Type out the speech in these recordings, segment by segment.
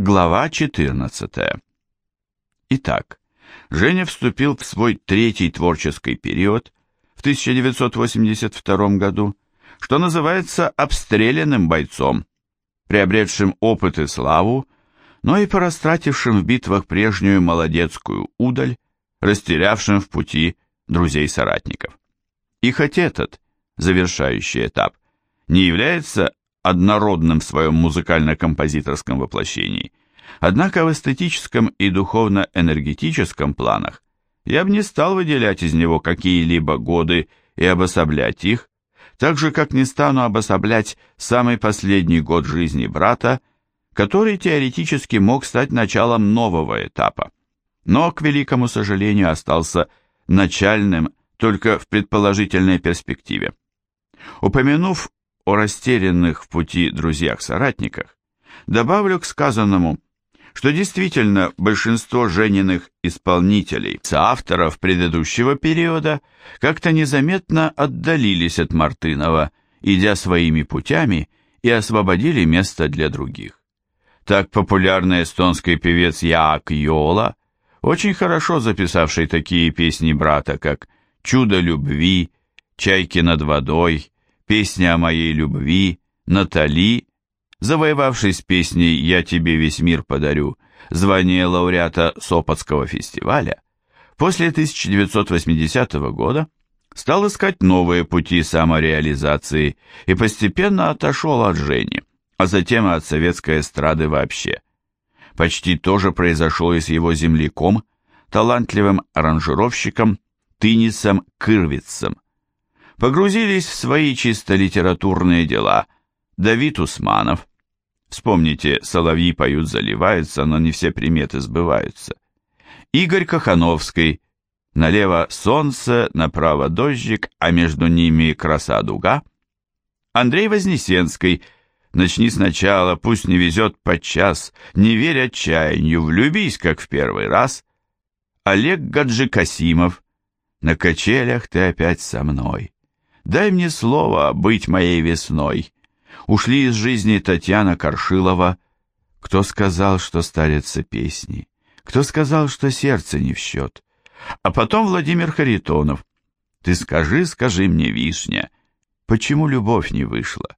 Глава 14. Итак, Женя вступил в свой третий творческий период в 1982 году, что называется обстрелянным бойцом, приобретшим опыт и славу, но и порастратившим в битвах прежнюю молодецкую удаль, растерявшим в пути друзей-соратников. И хоть этот, завершающий этап, не является однородным в своем музыкально-композиторском воплощении. Однако в эстетическом и духовно-энергетическом планах я бы не стал выделять из него какие-либо годы и обособлять их, так же, как не стану обособлять самый последний год жизни брата, который теоретически мог стать началом нового этапа, но, к великому сожалению, остался начальным только в предположительной перспективе. Упомянув о растерянных в пути друзьях-соратниках, добавлю к сказанному, что действительно большинство жененных исполнителей, соавторов предыдущего периода, как-то незаметно отдалились от Мартынова, идя своими путями и освободили место для других. Так популярный эстонский певец Яак Йола, очень хорошо записавший такие песни брата, как «Чудо любви», «Чайки над водой», Песня о моей любви, Натали, завоевавший с песней «Я тебе весь мир подарю» звание лауреата Сопотского фестиваля, после 1980 года стал искать новые пути самореализации и постепенно отошел от Жени, а затем и от советской эстрады вообще. Почти то же произошло и с его земляком, талантливым аранжировщиком Тынисом Кырвицем, погрузились в свои чисто литературные дела Давид Усманов. Вспомните, соловьи поют, заливаются, но не все приметы сбываются. Игорь Кахановский. Налево солнце, направо дождик, а между ними краса дуга. Андрей Вознесенский. Начни сначала, пусть не везет подчас, не верь отчаянию, влюбись, как в первый раз. Олег Гаджикасимов. На качелях ты опять со мной. Дай мне слово быть моей весной. Ушли из жизни Татьяна Коршилова. Кто сказал, что старятся песни? Кто сказал, что сердце не в счет? А потом Владимир Харитонов. Ты скажи, скажи мне, вишня, почему любовь не вышла?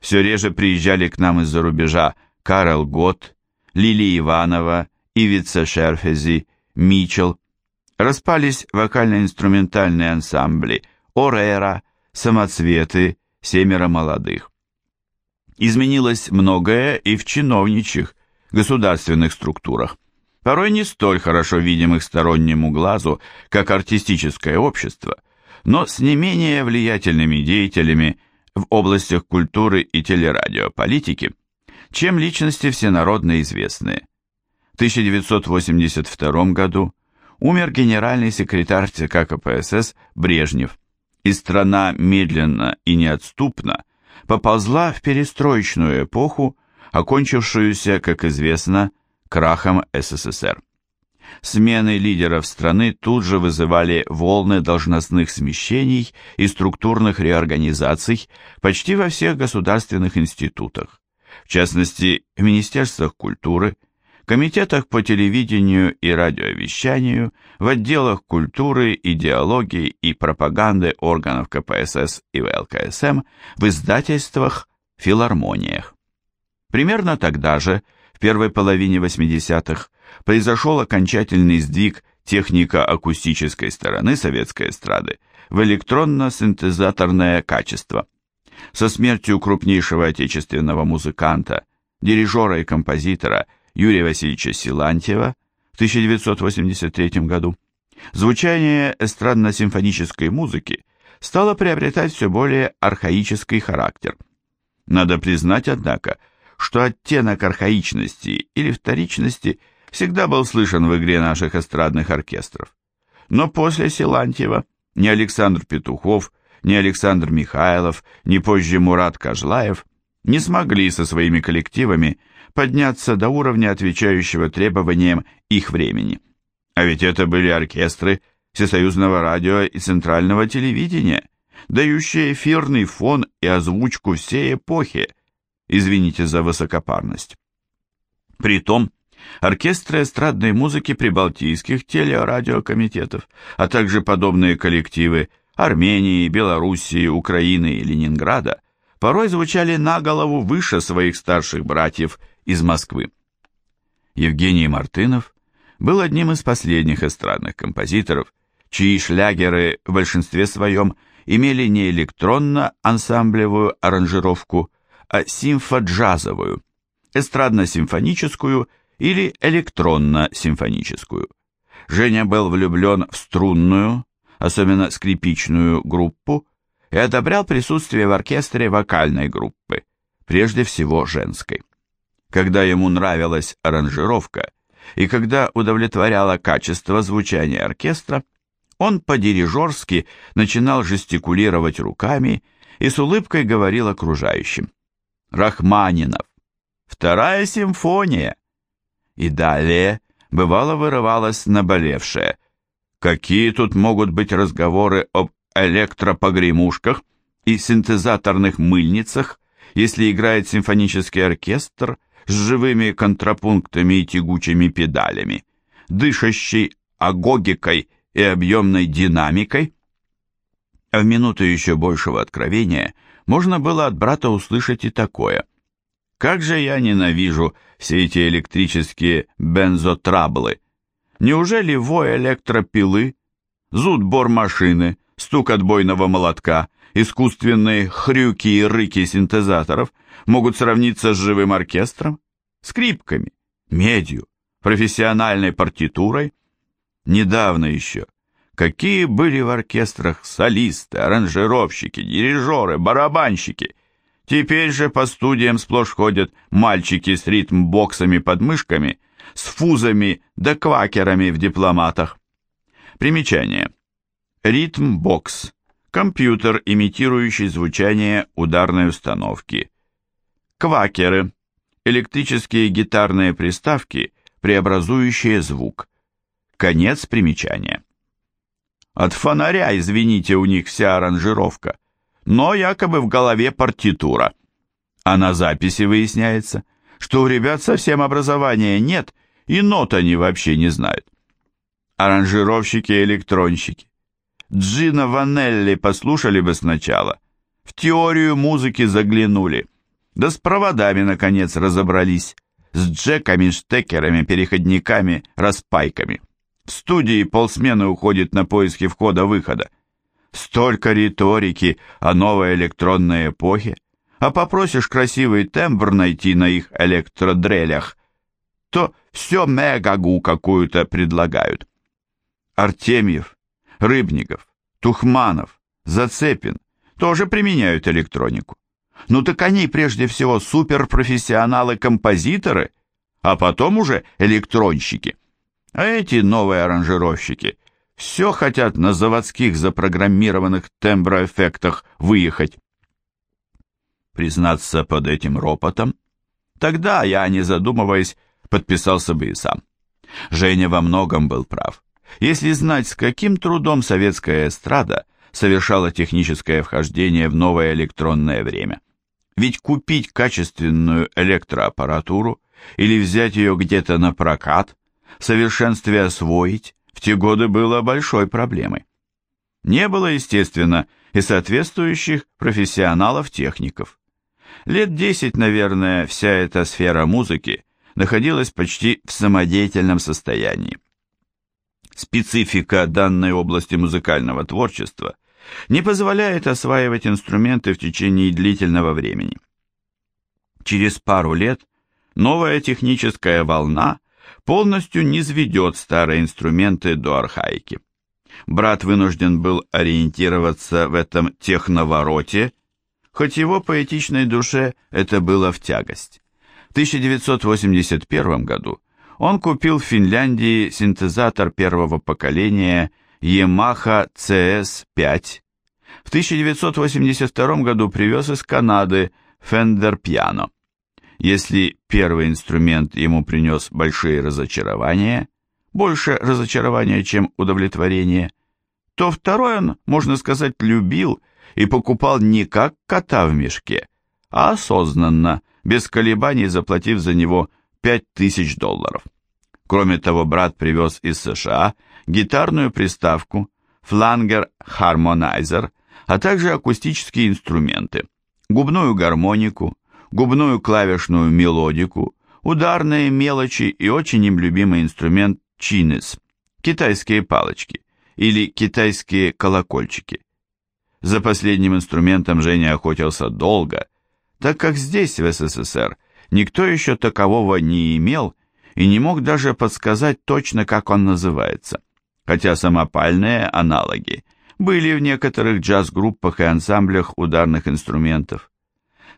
Все реже приезжали к нам из-за рубежа Карл Гот, Лили Иванова, Ивица Шерфези, Мичел. Распались вокально-инструментальные ансамбли Орера, самоцветы, семеро молодых. Изменилось многое и в чиновничьих, государственных структурах, порой не столь хорошо видимых стороннему глазу, как артистическое общество, но с не менее влиятельными деятелями в областях культуры и телерадиополитики, чем личности всенародно известные. В 1982 году умер генеральный секретарь ЦК КПСС Брежнев – и страна медленно и неотступно поползла в перестроечную эпоху, окончившуюся, как известно, крахом СССР. Смены лидеров страны тут же вызывали волны должностных смещений и структурных реорганизаций почти во всех государственных институтах, в частности, в Министерствах культуры, комитетах по телевидению и радиовещанию, в отделах культуры, идеологии и пропаганды органов КПСС и ВЛКСМ, в издательствах, филармониях. Примерно тогда же, в первой половине 80-х, произошел окончательный сдвиг технико-акустической стороны советской эстрады в электронно-синтезаторное качество. Со смертью крупнейшего отечественного музыканта, дирижера и композитора Юрия Васильевича Силантьева в 1983 году, звучание эстрадно-симфонической музыки стало приобретать все более архаический характер. Надо признать, однако, что оттенок архаичности или вторичности всегда был слышен в игре наших эстрадных оркестров. Но после Силантьева ни Александр Петухов, ни Александр Михайлов, ни позже Мурат Кажлаев не смогли со своими коллективами подняться до уровня, отвечающего требованиям их времени. А ведь это были оркестры Всесоюзного радио и Центрального телевидения, дающие эфирный фон и озвучку всей эпохи, извините за высокопарность. Притом, оркестры эстрадной музыки прибалтийских телерадиокомитетов, а также подобные коллективы Армении, Белоруссии, Украины и Ленинграда порой звучали на голову выше своих старших братьев из Москвы. Евгений Мартынов был одним из последних эстрадных композиторов, чьи шлягеры в большинстве своем имели не электронно-ансамблевую аранжировку, а симфоджазовую, эстрадно-симфоническую или электронно-симфоническую. Женя был влюблен в струнную, особенно скрипичную группу, и одобрял присутствие в оркестре вокальной группы, прежде всего женской. Когда ему нравилась аранжировка и когда удовлетворяло качество звучания оркестра, он по-дирижерски начинал жестикулировать руками и с улыбкой говорил окружающим. «Рахманинов! Вторая симфония!» И далее бывало вырывалось наболевшее. Какие тут могут быть разговоры об электропогремушках и синтезаторных мыльницах, если играет симфонический оркестр с живыми контрапунктами и тягучими педалями, дышащий агогикой и объемной динамикой? А в минуту еще большего откровения можно было от брата услышать и такое. Как же я ненавижу все эти электрические бензотраблы! Неужели вой электропилы, зуд бор машины, стук отбойного молотка, искусственные хрюки и рыки синтезаторов могут сравниться с живым оркестром, скрипками, медью, профессиональной партитурой? Недавно еще. Какие были в оркестрах солисты, аранжировщики, дирижеры, барабанщики. Теперь же по студиям сплошь ходят мальчики с ритм-боксами под мышками, с фузами да квакерами в дипломатах. Примечание. Ритм-бокс. Компьютер, имитирующий звучание ударной установки. Квакеры. Электрические гитарные приставки, преобразующие звук. Конец примечания. От фонаря, извините, у них вся аранжировка. Но якобы в голове партитура. А на записи выясняется, что у ребят совсем образования нет, и нот они вообще не знают. Аранжировщики-электронщики. Джина Ванелли послушали бы сначала, в теорию музыки заглянули, да с проводами, наконец, разобрались, с джеками, штекерами, переходниками, распайками. В студии полсмены уходит на поиски входа-выхода. Столько риторики о новой электронной эпохе, а попросишь красивый тембр найти на их электродрелях, то все мегагу какую-то предлагают. Артемьев, Рыбников, Тухманов, Зацепин тоже применяют электронику. Ну так они прежде всего суперпрофессионалы-композиторы, а потом уже электронщики. А эти новые аранжировщики все хотят на заводских запрограммированных темброэффектах выехать. Признаться под этим ропотом, тогда я, не задумываясь, подписался бы и сам. Женя во многом был прав если знать, с каким трудом советская эстрада совершала техническое вхождение в новое электронное время. Ведь купить качественную электроаппаратуру или взять ее где-то на прокат, в совершенстве освоить, в те годы было большой проблемой. Не было, естественно, и соответствующих профессионалов-техников. Лет десять, наверное, вся эта сфера музыки находилась почти в самодеятельном состоянии специфика данной области музыкального творчества не позволяет осваивать инструменты в течение длительного времени. Через пару лет новая техническая волна полностью низведет старые инструменты до архаики. Брат вынужден был ориентироваться в этом техновороте, хоть его поэтичной душе это было в тягость. В 1981 году он купил в Финляндии синтезатор первого поколения Yamaha CS5. В 1982 году привез из Канады Fender Piano. Если первый инструмент ему принес большие разочарования, больше разочарования, чем удовлетворения, то второй он, можно сказать, любил и покупал не как кота в мешке, а осознанно, без колебаний заплатив за него 45 тысяч долларов. Кроме того, брат привез из США гитарную приставку, флангер Harmonizer, а также акустические инструменты, губную гармонику, губную клавишную мелодику, ударные мелочи и очень им любимый инструмент чинес, китайские палочки или китайские колокольчики. За последним инструментом Женя охотился долго, так как здесь, в СССР, никто еще такового не имел и не мог даже подсказать точно, как он называется, хотя самопальные аналоги были в некоторых джаз-группах и ансамблях ударных инструментов.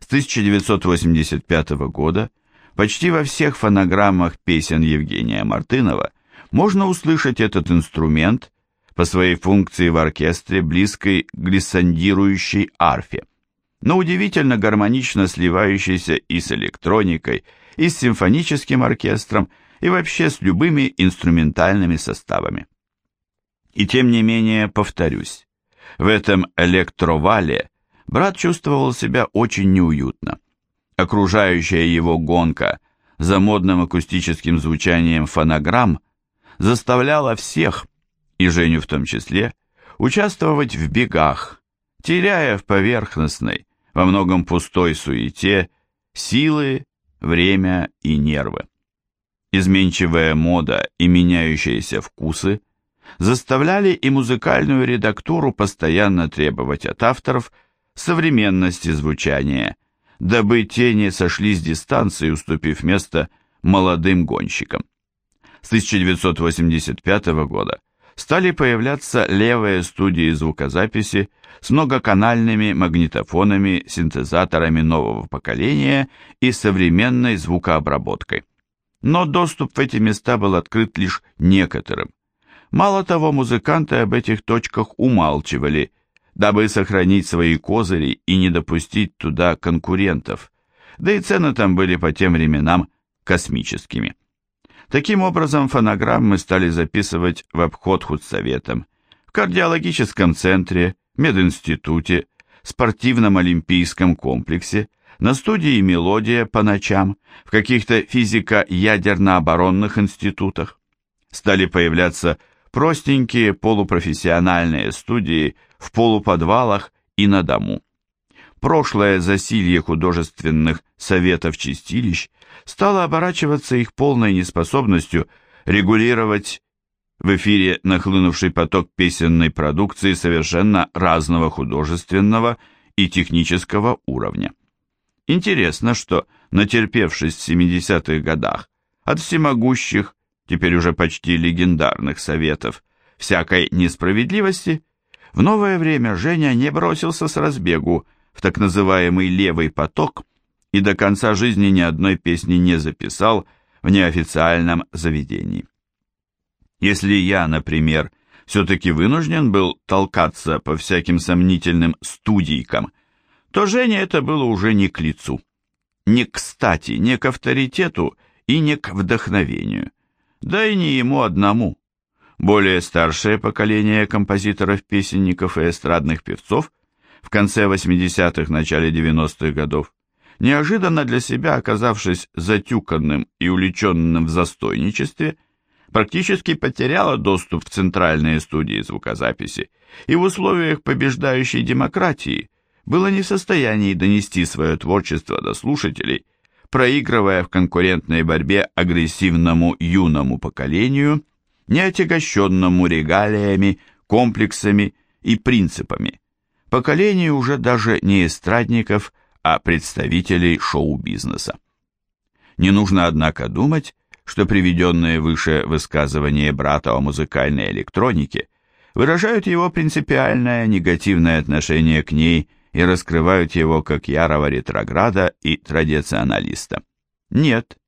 С 1985 года почти во всех фонограммах песен Евгения Мартынова можно услышать этот инструмент по своей функции в оркестре, близкой глиссандирующей арфе, но удивительно гармонично сливающейся и с электроникой, и с симфоническим оркестром, и вообще с любыми инструментальными составами. И тем не менее, повторюсь, в этом электровале брат чувствовал себя очень неуютно. Окружающая его гонка за модным акустическим звучанием фонограмм заставляла всех, и Женю в том числе, участвовать в бегах, теряя в поверхностной, во многом пустой суете силы, время и нервы. Изменчивая мода и меняющиеся вкусы заставляли и музыкальную редактуру постоянно требовать от авторов современности звучания, дабы те не сошли с дистанции, уступив место молодым гонщикам. С 1985 года стали появляться левые студии звукозаписи с многоканальными магнитофонами, синтезаторами нового поколения и современной звукообработкой. Но доступ в эти места был открыт лишь некоторым. Мало того, музыканты об этих точках умалчивали, дабы сохранить свои козыри и не допустить туда конкурентов, да и цены там были по тем временам космическими. Таким образом, фонограммы стали записывать в обход худсоветам, в кардиологическом центре, мединституте, спортивном олимпийском комплексе, на студии «Мелодия» по ночам, в каких-то физико-ядерно-оборонных институтах. Стали появляться простенькие полупрофессиональные студии в полуподвалах и на дому. Прошлое засилье художественных советов-чистилищ стало оборачиваться их полной неспособностью регулировать в эфире нахлынувший поток песенной продукции совершенно разного художественного и технического уровня. Интересно, что, натерпевшись в 70-х годах от всемогущих, теперь уже почти легендарных советов, всякой несправедливости, в новое время Женя не бросился с разбегу в так называемый «левый поток» и до конца жизни ни одной песни не записал в неофициальном заведении. Если я, например, все-таки вынужден был толкаться по всяким сомнительным студийкам, то Жене это было уже не к лицу. Не кстати, не к авторитету и не к вдохновению. Да и не ему одному. Более старшее поколение композиторов-песенников и эстрадных певцов в конце 80-х, начале 90-х годов, неожиданно для себя оказавшись затюканным и увлеченным в застойничестве, практически потеряла доступ в центральные студии звукозаписи и в условиях побеждающей демократии было не в состоянии донести свое творчество до слушателей, проигрывая в конкурентной борьбе агрессивному юному поколению, не отягощенному регалиями, комплексами и принципами, поколению уже даже не эстрадников, а представителей шоу-бизнеса. Не нужно, однако, думать, что приведенные выше высказывания брата о музыкальной электронике выражают его принципиальное негативное отношение к ней и раскрывают его как ярого ретрограда и традиционалиста. Нет,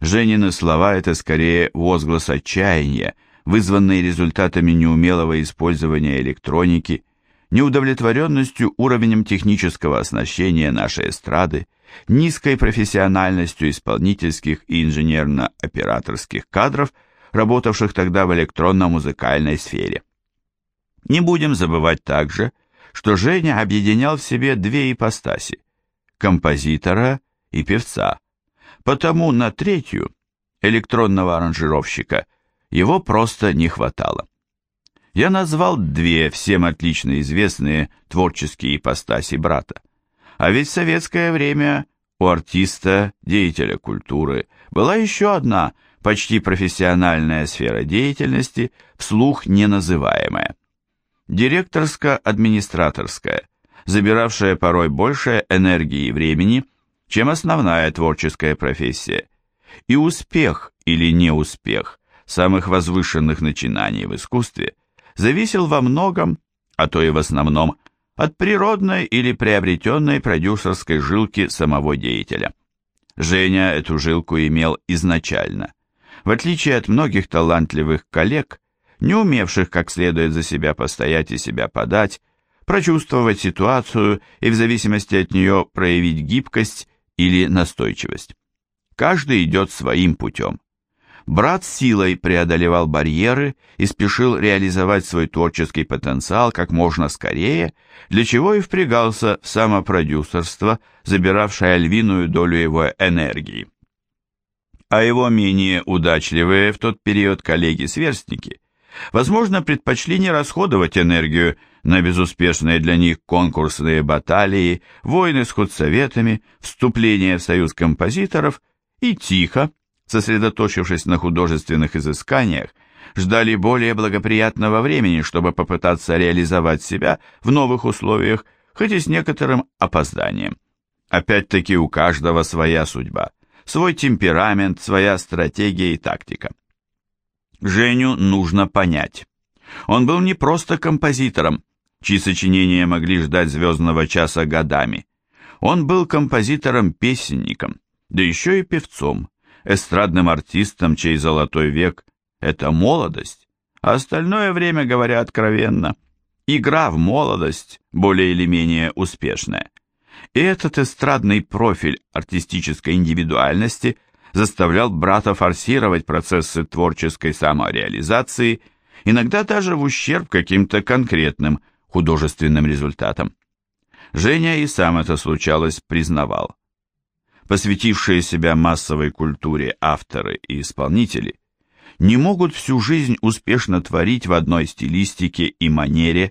Женины слова – это скорее возглас отчаяния, вызванный результатами неумелого использования электроники, неудовлетворенностью уровнем технического оснащения нашей эстрады, низкой профессиональностью исполнительских и инженерно-операторских кадров, работавших тогда в электронно-музыкальной сфере. Не будем забывать также, что Женя объединял в себе две ипостаси – композитора и певца, потому на третью электронного аранжировщика, его просто не хватало. Я назвал две всем отлично известные творческие ипостаси брата. А ведь в советское время у артиста, деятеля культуры, была еще одна почти профессиональная сфера деятельности, вслух неназываемая. Директорско-администраторская, забиравшая порой больше энергии и времени, чем основная творческая профессия. И успех или неуспех самых возвышенных начинаний в искусстве зависел во многом, а то и в основном, от природной или приобретенной продюсерской жилки самого деятеля. Женя эту жилку имел изначально. В отличие от многих талантливых коллег, не умевших как следует за себя постоять и себя подать, прочувствовать ситуацию и в зависимости от нее проявить гибкость или настойчивость. Каждый идет своим путем. Брат силой преодолевал барьеры и спешил реализовать свой творческий потенциал как можно скорее, для чего и впрягался в самопродюсерство, забиравшее львиную долю его энергии. А его менее удачливые в тот период коллеги-сверстники, возможно, предпочли не расходовать энергию на безуспешные для них конкурсные баталии, войны с худсоветами, вступление в союз композиторов и тихо, сосредоточившись на художественных изысканиях, ждали более благоприятного времени, чтобы попытаться реализовать себя в новых условиях, хоть и с некоторым опозданием. Опять-таки у каждого своя судьба, свой темперамент, своя стратегия и тактика. Женю нужно понять. Он был не просто композитором, чьи сочинения могли ждать звездного часа годами. Он был композитором-песенником, да еще и певцом, эстрадным артистом, чей золотой век – это молодость, а остальное время, говоря откровенно, игра в молодость, более или менее успешная. И этот эстрадный профиль артистической индивидуальности заставлял брата форсировать процессы творческой самореализации, иногда даже в ущерб каким-то конкретным художественным результатам. Женя и сам это случалось признавал посвятившие себя массовой культуре авторы и исполнители, не могут всю жизнь успешно творить в одной стилистике и манере,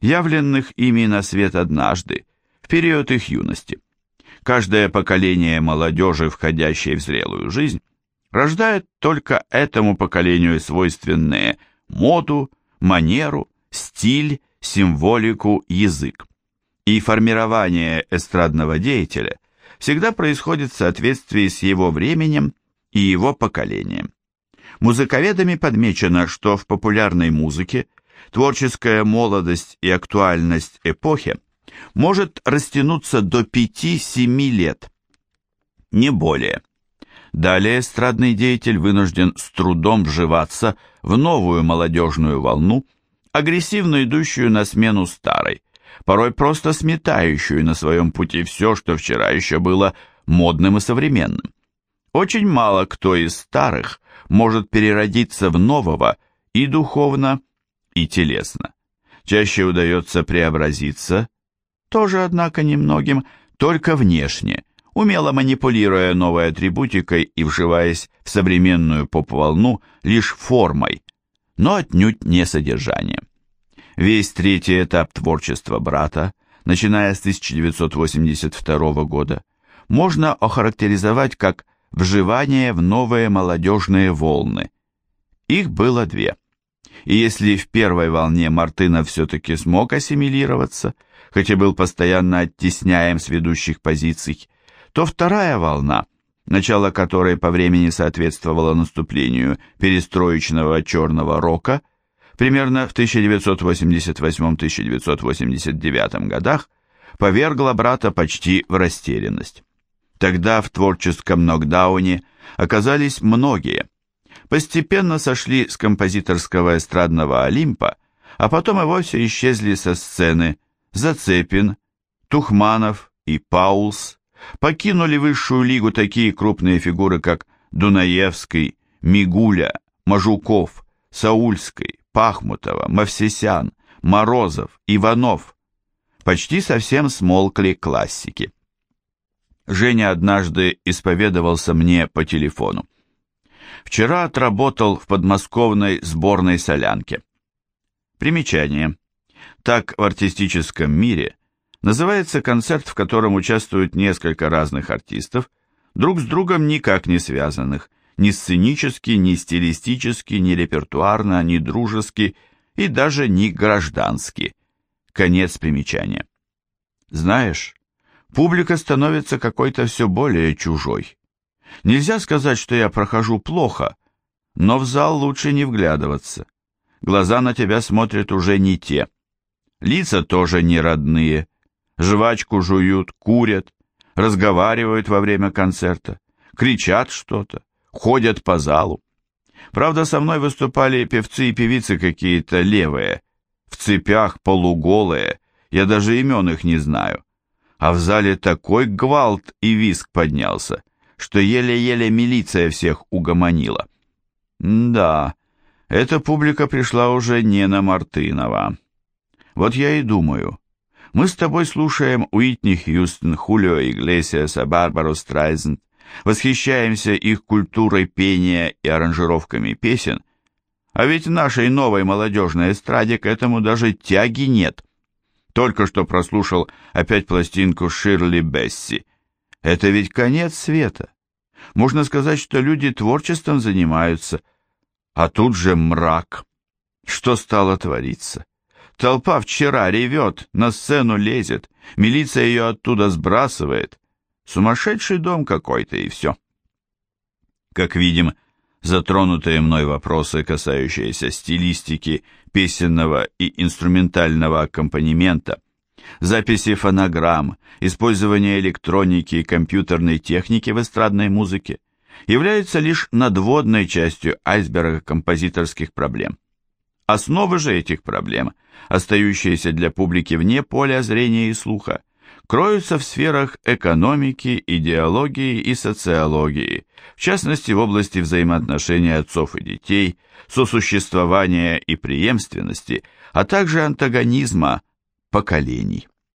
явленных ими на свет однажды, в период их юности. Каждое поколение молодежи, входящее в зрелую жизнь, рождает только этому поколению свойственные моду, манеру, стиль, символику, язык. И формирование эстрадного деятеля всегда происходит в соответствии с его временем и его поколением. Музыковедами подмечено, что в популярной музыке творческая молодость и актуальность эпохи может растянуться до 5-7 лет, не более. Далее эстрадный деятель вынужден с трудом вживаться в новую молодежную волну, агрессивно идущую на смену старой, порой просто сметающую на своем пути все, что вчера еще было модным и современным. Очень мало кто из старых может переродиться в нового и духовно, и телесно. Чаще удается преобразиться, тоже, однако, немногим, только внешне, умело манипулируя новой атрибутикой и вживаясь в современную поп-волну лишь формой, но отнюдь не содержанием. Весь третий этап творчества брата, начиная с 1982 года, можно охарактеризовать как вживание в новые молодежные волны. Их было две. И если в первой волне Мартынов все-таки смог ассимилироваться, хотя был постоянно оттесняем с ведущих позиций, то вторая волна, начало которой по времени соответствовало наступлению перестроечного черного рока – примерно в 1988-1989 годах, повергла брата почти в растерянность. Тогда в творческом нокдауне оказались многие. Постепенно сошли с композиторского эстрадного Олимпа, а потом и вовсе исчезли со сцены Зацепин, Тухманов и Паулс, покинули высшую лигу такие крупные фигуры, как Дунаевский, Мигуля, Мажуков, Саульский, Пахмутова, Мавсисян, Морозов, Иванов. Почти совсем смолкли классики. Женя однажды исповедовался мне по телефону. Вчера отработал в подмосковной сборной солянке. Примечание. Так в артистическом мире называется концерт, в котором участвуют несколько разных артистов, друг с другом никак не связанных, ни сценически, ни стилистически, ни репертуарно, ни дружески и даже ни граждански. Конец примечания. Знаешь, публика становится какой-то все более чужой. Нельзя сказать, что я прохожу плохо, но в зал лучше не вглядываться. Глаза на тебя смотрят уже не те. Лица тоже не родные. Жвачку жуют, курят, разговаривают во время концерта, кричат что-то, ходят по залу. Правда, со мной выступали певцы и певицы какие-то левые, в цепях, полуголые, я даже имен их не знаю. А в зале такой гвалт и виск поднялся, что еле-еле милиция всех угомонила. да, эта публика пришла уже не на Мартынова. Вот я и думаю, мы с тобой слушаем Уитни Хьюстон, Хулио Иглесиаса, Барбару Страйзен, восхищаемся их культурой пения и аранжировками песен, а ведь в нашей новой молодежной эстраде к этому даже тяги нет. Только что прослушал опять пластинку Ширли Бесси. Это ведь конец света. Можно сказать, что люди творчеством занимаются, а тут же мрак. Что стало твориться? Толпа вчера ревет, на сцену лезет, милиция ее оттуда сбрасывает. Сумасшедший дом какой-то и все. Как видим, затронутые мной вопросы, касающиеся стилистики, песенного и инструментального аккомпанемента, записи фонограмм, использования электроники и компьютерной техники в эстрадной музыке, являются лишь надводной частью айсберга композиторских проблем. Основы же этих проблем, остающиеся для публики вне поля зрения и слуха, кроются в сферах экономики, идеологии и социологии, в частности в области взаимоотношений отцов и детей, сосуществования и преемственности, а также антагонизма поколений.